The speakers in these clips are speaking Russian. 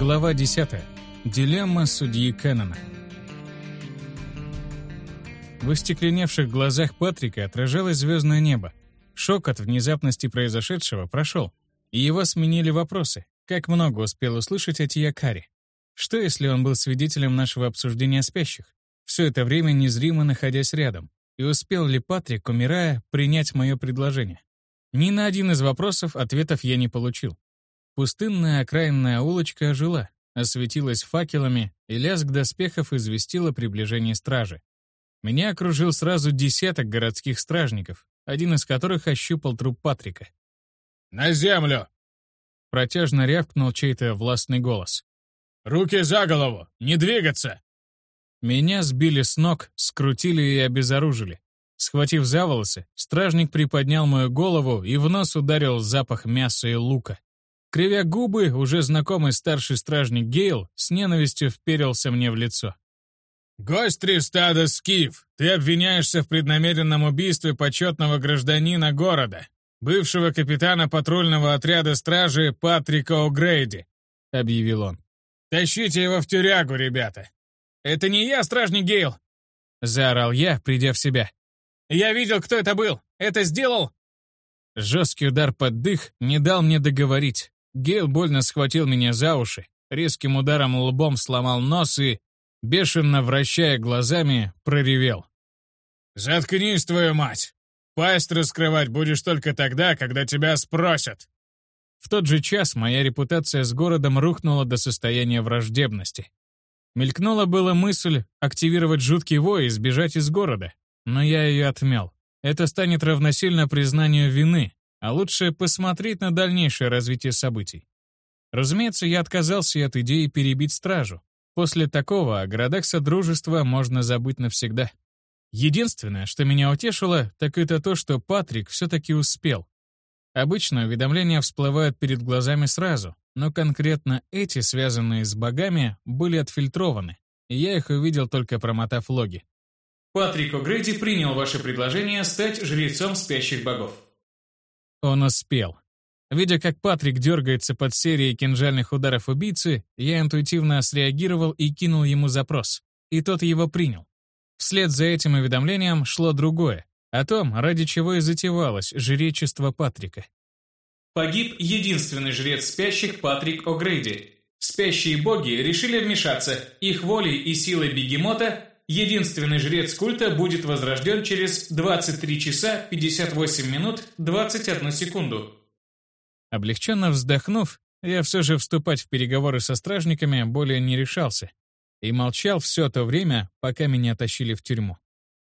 Глава 10. Дилемма судьи Кеннона. В остекленевших глазах Патрика отражалось звездное небо. Шок от внезапности произошедшего прошел, и его сменили вопросы. Как много успел услышать от Якари? Что, если он был свидетелем нашего обсуждения спящих? Все это время незримо находясь рядом. И успел ли Патрик, умирая, принять мое предложение? Ни на один из вопросов ответов я не получил. Пустынная окраинная улочка ожила, осветилась факелами, и лязг доспехов известил о приближении стражи. Меня окружил сразу десяток городских стражников, один из которых ощупал труп Патрика. «На землю!» Протяжно рявкнул чей-то властный голос. «Руки за голову! Не двигаться!» Меня сбили с ног, скрутили и обезоружили. Схватив за волосы, стражник приподнял мою голову и в нос ударил запах мяса и лука. Кривя губы, уже знакомый старший стражник Гейл с ненавистью вперился мне в лицо. «Гость Тристада Скиф, ты обвиняешься в преднамеренном убийстве почетного гражданина города, бывшего капитана патрульного отряда стражи Патрика О'Грейди», — объявил он. «Тащите его в тюрягу, ребята!» «Это не я, стражник Гейл!» — заорал я, придя в себя. «Я видел, кто это был! Это сделал...» Жесткий удар под дых не дал мне договорить. Гейл больно схватил меня за уши, резким ударом лбом сломал нос и, бешено вращая глазами, проревел. «Заткнись, твою мать! Пасть раскрывать будешь только тогда, когда тебя спросят!» В тот же час моя репутация с городом рухнула до состояния враждебности. Мелькнула была мысль активировать жуткий вой и сбежать из города, но я ее отмел. Это станет равносильно признанию вины, а лучше посмотреть на дальнейшее развитие событий. Разумеется, я отказался от идеи перебить стражу. После такого о городах Содружества можно забыть навсегда. Единственное, что меня утешило, так это то, что Патрик все-таки успел. Обычно уведомления всплывают перед глазами сразу, но конкретно эти, связанные с богами, были отфильтрованы, и я их увидел только промотав логи. Патрик О'Грейди принял ваше предложение стать жрецом спящих богов. Он успел. Видя, как Патрик дергается под серией кинжальных ударов убийцы, я интуитивно среагировал и кинул ему запрос. И тот его принял. Вслед за этим уведомлением шло другое, о том, ради чего и затевалось жречество Патрика. Погиб единственный жрец спящих Патрик О'Грейди. Спящие боги решили вмешаться, их волей и силой бегемота Единственный жрец культа будет возрожден через 23 часа 58 минут 21 секунду. Облегченно вздохнув, я все же вступать в переговоры со стражниками более не решался и молчал все то время, пока меня тащили в тюрьму.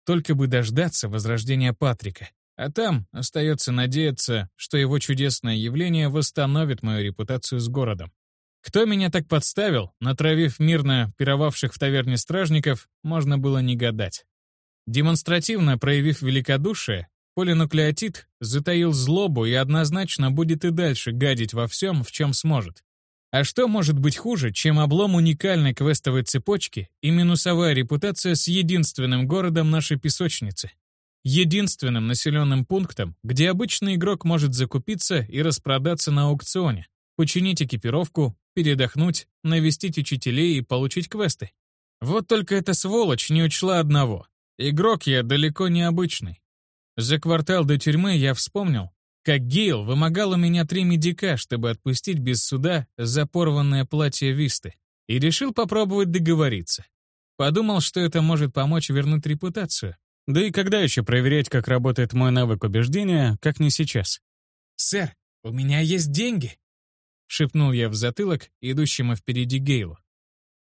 Только бы дождаться возрождения Патрика, а там остается надеяться, что его чудесное явление восстановит мою репутацию с городом. Кто меня так подставил, натравив мирно пировавших в таверне стражников, можно было не гадать. Демонстративно проявив великодушие, полинуклеотид затаил злобу и однозначно будет и дальше гадить во всем, в чем сможет. А что может быть хуже, чем облом уникальной квестовой цепочки и минусовая репутация с единственным городом нашей песочницы? Единственным населенным пунктом, где обычный игрок может закупиться и распродаться на аукционе, починить экипировку, передохнуть, навестить учителей и получить квесты. Вот только эта сволочь не учла одного. Игрок я далеко не обычный. За квартал до тюрьмы я вспомнил, как Гейл вымогал у меня три медика, чтобы отпустить без суда за порванное платье Висты, и решил попробовать договориться. Подумал, что это может помочь вернуть репутацию. Да и когда еще проверять, как работает мой навык убеждения, как не сейчас? «Сэр, у меня есть деньги!» Шепнул я в затылок идущему впереди Гейлу.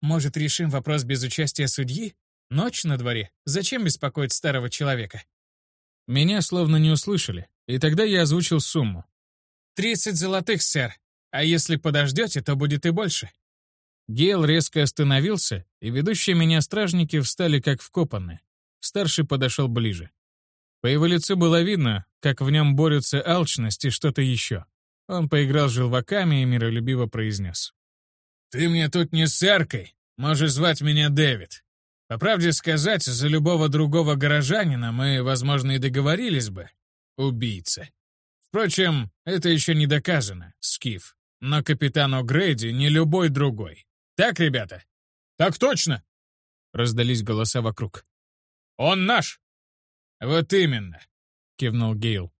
«Может, решим вопрос без участия судьи? Ночь на дворе. Зачем беспокоить старого человека?» Меня словно не услышали, и тогда я озвучил сумму. «Тридцать золотых, сэр. А если подождете, то будет и больше». Гейл резко остановился, и ведущие меня стражники встали как вкопанные. Старший подошел ближе. По его лицу было видно, как в нем борются алчность и что-то еще. Он поиграл желваками и миролюбиво произнес. «Ты мне тут не сэркой. Можешь звать меня Дэвид. По правде сказать, за любого другого горожанина мы, возможно, и договорились бы. Убийца. Впрочем, это еще не доказано, Скиф. но капитан О'Грейди не любой другой. Так, ребята?» «Так точно!» — раздались голоса вокруг. «Он наш!» «Вот именно!» — кивнул Гейл.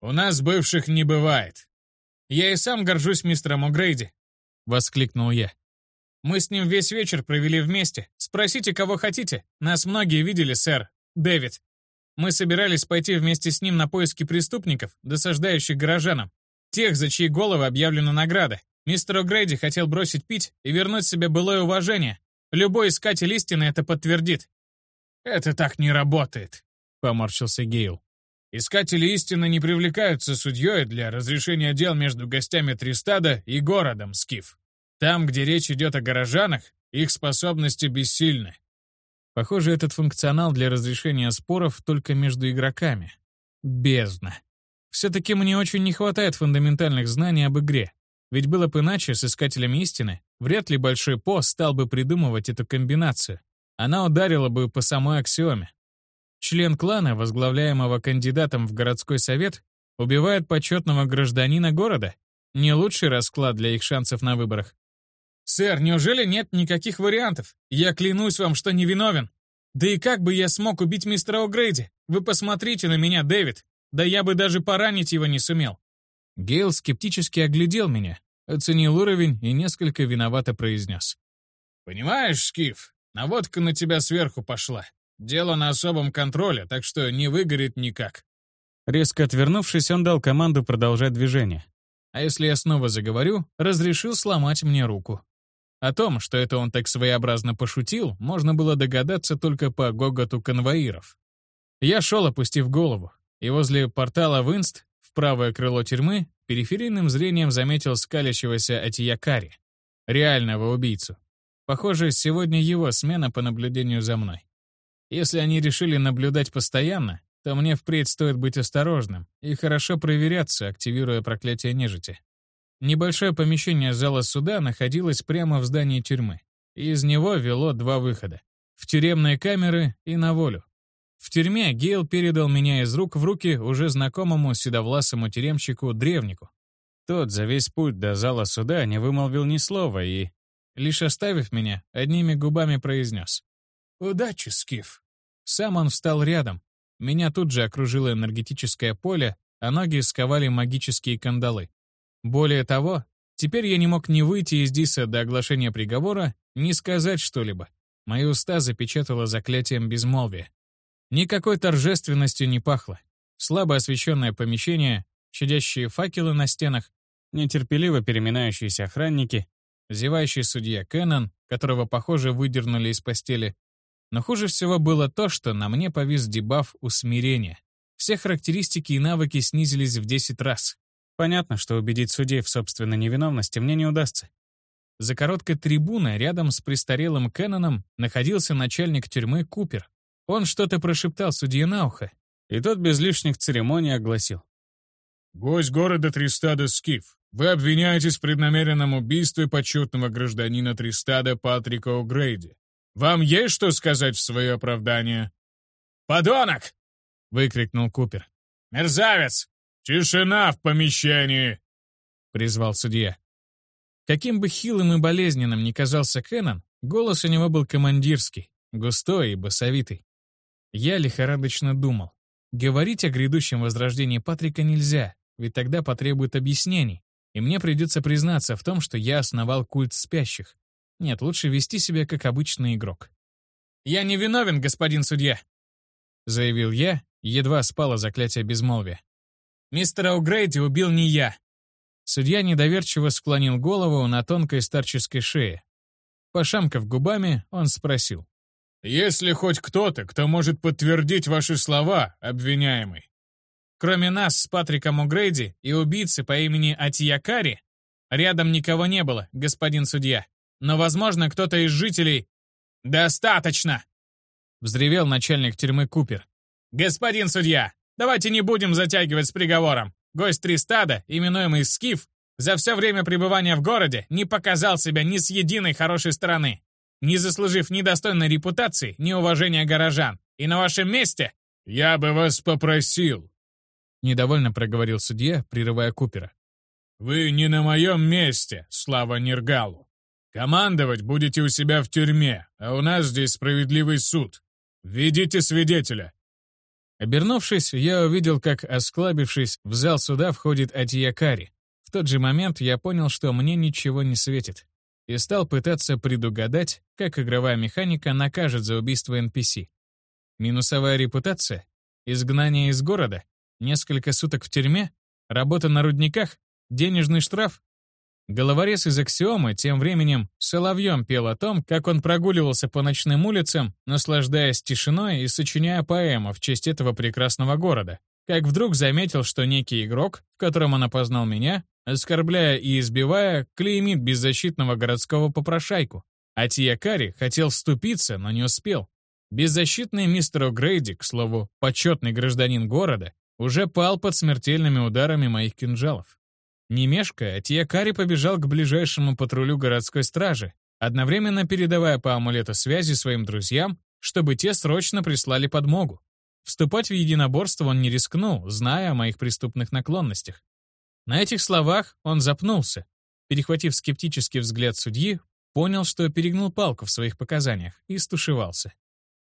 «У нас бывших не бывает. Я и сам горжусь мистером О'Грейди!» — воскликнул я. «Мы с ним весь вечер провели вместе. Спросите, кого хотите. Нас многие видели, сэр. Дэвид. Мы собирались пойти вместе с ним на поиски преступников, досаждающих горожанам. Тех, за чьи головы объявлена награда. Мистер О'Грейди хотел бросить пить и вернуть себе былое уважение. Любой искатель истины это подтвердит. «Это так не работает», — поморщился Гейл. «Искатели истины не привлекаются судьей для разрешения дел между гостями Тристада и городом, Скиф. Там, где речь идет о горожанах, их способности бессильны. Похоже, этот функционал для разрешения споров только между игроками. Бездна. Все-таки мне очень не хватает фундаментальных знаний об игре. Ведь было бы иначе с Искателями Истины, вряд ли Большой По стал бы придумывать эту комбинацию. Она ударила бы по самой аксиоме. Член клана, возглавляемого кандидатом в городской совет, убивает почетного гражданина города. Не лучший расклад для их шансов на выборах. «Сэр, неужели нет никаких вариантов? Я клянусь вам, что невиновен. Да и как бы я смог убить мистера О'Грейди? Вы посмотрите на меня, Дэвид. Да я бы даже поранить его не сумел». Гейл скептически оглядел меня, оценил уровень и несколько виновато произнес. «Понимаешь, Скиф, наводка на тебя сверху пошла. Дело на особом контроле, так что не выгорит никак». Резко отвернувшись, он дал команду продолжать движение. А если я снова заговорю, разрешил сломать мне руку. О том, что это он так своеобразно пошутил, можно было догадаться только по гоготу конвоиров. Я шел, опустив голову, и возле портала Винст, в правое крыло тюрьмы, периферийным зрением заметил скалящегося Атиякари, реального убийцу. Похоже, сегодня его смена по наблюдению за мной. Если они решили наблюдать постоянно, то мне впредь стоит быть осторожным и хорошо проверяться, активируя проклятие нежити. Небольшое помещение зала суда находилось прямо в здании тюрьмы. И из него вело два выхода. В тюремные камеры и на волю. В тюрьме Гейл передал меня из рук в руки уже знакомому седовласому тюремщику Древнику. Тот за весь путь до зала суда не вымолвил ни слова и, лишь оставив меня, одними губами произнес. «Удачи, Скиф!» Сам он встал рядом. Меня тут же окружило энергетическое поле, а ноги сковали магические кандалы. Более того, теперь я не мог ни выйти из Диса до оглашения приговора, ни сказать что-либо. Мои уста запечатало заклятием безмолвия. Никакой торжественностью не пахло. Слабо освещенное помещение, щадящие факелы на стенах, нетерпеливо переминающиеся охранники, зевающий судья Кеннон, которого, похоже, выдернули из постели. Но хуже всего было то, что на мне повис дебаф усмирения. Все характеристики и навыки снизились в 10 раз. Понятно, что убедить судей в собственной невиновности мне не удастся. За короткой трибуной рядом с престарелым Кенноном находился начальник тюрьмы Купер. Он что-то прошептал судье на ухо, и тот без лишних церемоний огласил. «Гость города Тристада Скиф, вы обвиняетесь в преднамеренном убийстве почетного гражданина Тристада Патрика О'Грейди. Вам есть что сказать в свое оправдание?» «Подонок!» — выкрикнул Купер. «Мерзавец! «Тишина в помещении!» — призвал судья. Каким бы хилым и болезненным ни казался Кеннон, голос у него был командирский, густой и басовитый. Я лихорадочно думал. Говорить о грядущем возрождении Патрика нельзя, ведь тогда потребует объяснений, и мне придется признаться в том, что я основал культ спящих. Нет, лучше вести себя как обычный игрок. «Я не виновен, господин судья», — заявил я, едва спало заклятие безмолвия. Мистера О'Грейди убил не я». Судья недоверчиво склонил голову на тонкой старческой шее. Пошамкав губами, он спросил. «Есть ли хоть кто-то, кто может подтвердить ваши слова, обвиняемый?» Кроме нас с Патриком О'Грейди и убийцы по имени Атиякари, рядом никого не было, господин судья. Но, возможно, кто-то из жителей... «Достаточно!» — взревел начальник тюрьмы Купер. «Господин судья, Давайте не будем затягивать с приговором. Гость Тристада, именуемый Скиф, за все время пребывания в городе не показал себя ни с единой хорошей стороны, не заслужив ни достойной репутации, ни уважения горожан. И на вашем месте... «Я бы вас попросил», — недовольно проговорил судья, прерывая Купера. Вы не на моем месте, слава Нергалу. Командовать будете у себя в тюрьме, а у нас здесь справедливый суд. Ведите свидетеля. Обернувшись, я увидел, как, осклабившись, в зал суда входит Атиякари. В тот же момент я понял, что мне ничего не светит, и стал пытаться предугадать, как игровая механика накажет за убийство NPC. Минусовая репутация? Изгнание из города? Несколько суток в тюрьме? Работа на рудниках? Денежный штраф? Головорез из Аксиомы тем временем соловьем пел о том, как он прогуливался по ночным улицам, наслаждаясь тишиной и сочиняя поэму в честь этого прекрасного города. Как вдруг заметил, что некий игрок, в котором он опознал меня, оскорбляя и избивая, клеймит беззащитного городского попрошайку. А Тиякари хотел вступиться, но не успел. Беззащитный мистер О'Грейди, к слову, почетный гражданин города, уже пал под смертельными ударами моих кинжалов. Не мешкая, Тиякари побежал к ближайшему патрулю городской стражи, одновременно передавая по амулету связи своим друзьям, чтобы те срочно прислали подмогу. Вступать в единоборство он не рискнул, зная о моих преступных наклонностях. На этих словах он запнулся. Перехватив скептический взгляд судьи, понял, что перегнул палку в своих показаниях и стушевался.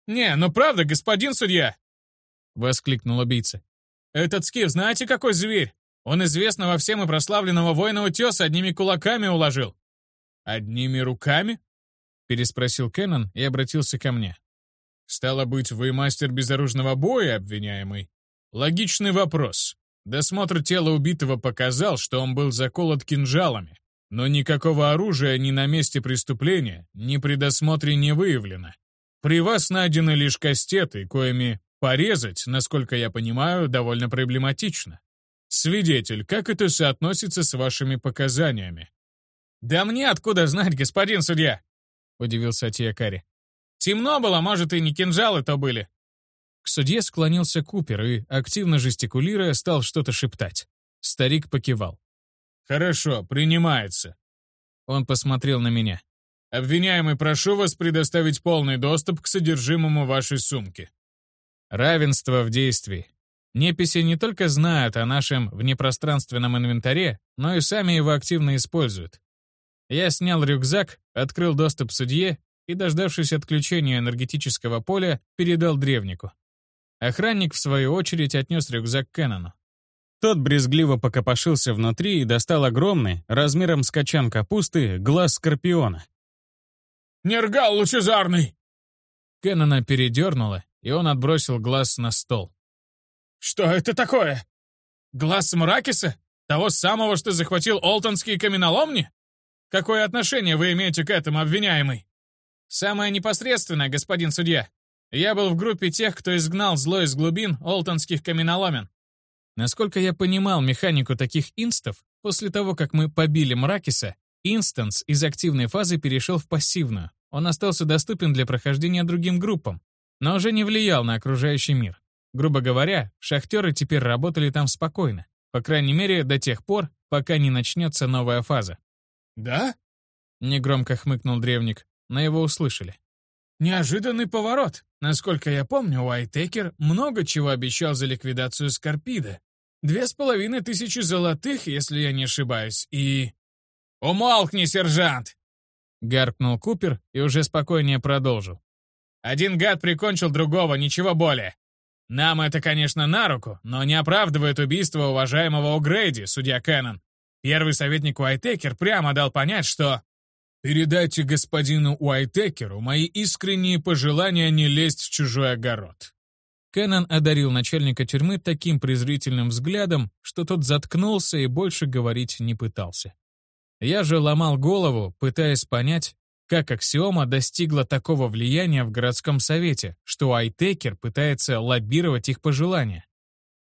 «Не, ну правда, господин судья!» — воскликнул убийца. «Этот скиф знаете, какой зверь? Он известного всем и прославленного воина утеса одними кулаками уложил». «Одними руками?» — переспросил Кеннон и обратился ко мне. «Стало быть, вы мастер безоружного боя, обвиняемый?» «Логичный вопрос. Досмотр тела убитого показал, что он был заколот кинжалами, но никакого оружия ни на месте преступления, ни при досмотре не выявлено. При вас найдены лишь кастеты, коими порезать, насколько я понимаю, довольно проблематично. «Свидетель, как это соотносится с вашими показаниями?» «Да мне откуда знать, господин судья?» — удивился Атиякари. «Темно было, может, и не кинжалы то были». К судье склонился Купер и, активно жестикулируя, стал что-то шептать. Старик покивал. «Хорошо, принимается». Он посмотрел на меня. «Обвиняемый, прошу вас предоставить полный доступ к содержимому вашей сумки». Равенство в действии. Неписи не только знают о нашем внепространственном инвентаре, но и сами его активно используют. Я снял рюкзак, открыл доступ судье и, дождавшись отключения энергетического поля, передал древнику. Охранник, в свою очередь, отнес рюкзак Кэнону. Тот брезгливо покопошился внутри и достал огромный, размером с качан капусты, глаз скорпиона. «Нергал лучезарный!» Кэнона передернуло, и он отбросил глаз на стол. «Что это такое? Глаз Мракиса? Того самого, что захватил Олтонские каменоломни? Какое отношение вы имеете к этому, обвиняемый?» «Самое непосредственное, господин судья. Я был в группе тех, кто изгнал зло из глубин Олтонских каменоломен. Насколько я понимал механику таких инстов, после того, как мы побили Мракиса, инстанс из активной фазы перешел в пассивную. Он остался доступен для прохождения другим группам, но уже не влиял на окружающий мир. Грубо говоря, шахтеры теперь работали там спокойно, по крайней мере, до тех пор, пока не начнется новая фаза. «Да?» — негромко хмыкнул древник, но его услышали. «Неожиданный поворот. Насколько я помню, Уайтекер много чего обещал за ликвидацию Скорпида. Две с половиной тысячи золотых, если я не ошибаюсь, и...» «Умолкни, сержант!» — гаркнул Купер и уже спокойнее продолжил. «Один гад прикончил другого, ничего более. Нам это, конечно, на руку, но не оправдывает убийство уважаемого О'Грейди, судья Кэннон. Первый советник Уайтекер прямо дал понять, что... «Передайте господину Уайтекеру мои искренние пожелания не лезть в чужой огород». Кэннон одарил начальника тюрьмы таким презрительным взглядом, что тот заткнулся и больше говорить не пытался. Я же ломал голову, пытаясь понять, как аксиома достигла такого влияния в городском совете, что Айтекер пытается лоббировать их пожелания?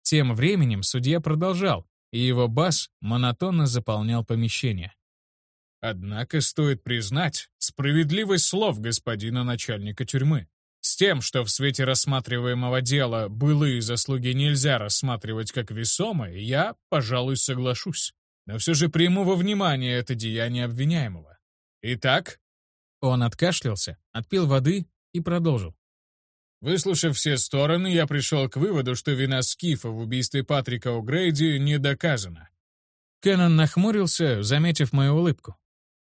Тем временем судья продолжал, и его бас монотонно заполнял помещение. Однако стоит признать справедливость слов господина начальника тюрьмы. С тем, что в свете рассматриваемого дела былые заслуги нельзя рассматривать как весомые, я, пожалуй, соглашусь. Но все же приму во внимание это деяние обвиняемого. Итак, он откашлялся, отпил воды и продолжил. Выслушав все стороны, я пришел к выводу, что вина Скифа в убийстве Патрика О'Грейди не доказана. Кеннон нахмурился, заметив мою улыбку.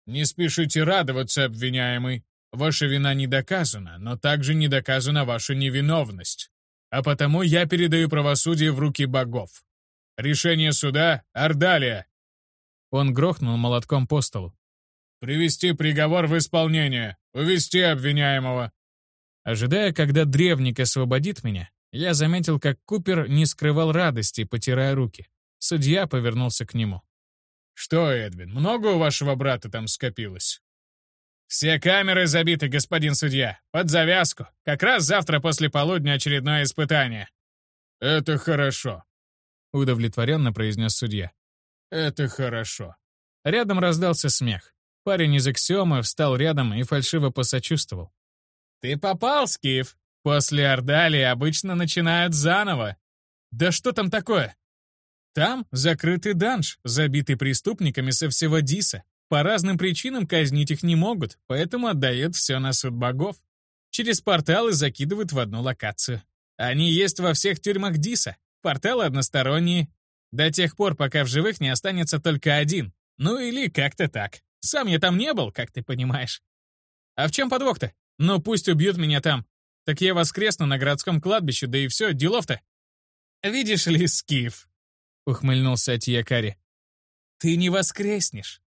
«Не спешите радоваться, обвиняемый. Ваша вина не доказана, но также не доказана ваша невиновность. А потому я передаю правосудие в руки богов. Решение суда — Ордалия!» Он грохнул молотком по столу. «Привести приговор в исполнение! Увести обвиняемого!» Ожидая, когда древник освободит меня, я заметил, как Купер не скрывал радости, потирая руки. Судья повернулся к нему. «Что, Эдвин, много у вашего брата там скопилось?» «Все камеры забиты, господин судья. Под завязку. Как раз завтра после полудня очередное испытание». «Это хорошо», — удовлетворенно произнес судья. «Это хорошо». Рядом раздался смех. Парень из Аксиомы встал рядом и фальшиво посочувствовал. «Ты попал, Скиф. После Ордалии обычно начинают заново. Да что там такое? Там закрытый данж, забитый преступниками со всего Диса. По разным причинам казнить их не могут, поэтому отдают все на суд богов. Через порталы закидывают в одну локацию. Они есть во всех тюрьмах Диса. Порталы односторонние. До тех пор, пока в живых не останется только один. Ну или как-то так. Сам я там не был, как ты понимаешь. А в чем подвох-то? Ну пусть убьют меня там. Так я воскресну на городском кладбище, да и все, делов-то. Видишь ли, Скиф, — ухмыльнулся Атьякари. «Ты не воскреснешь.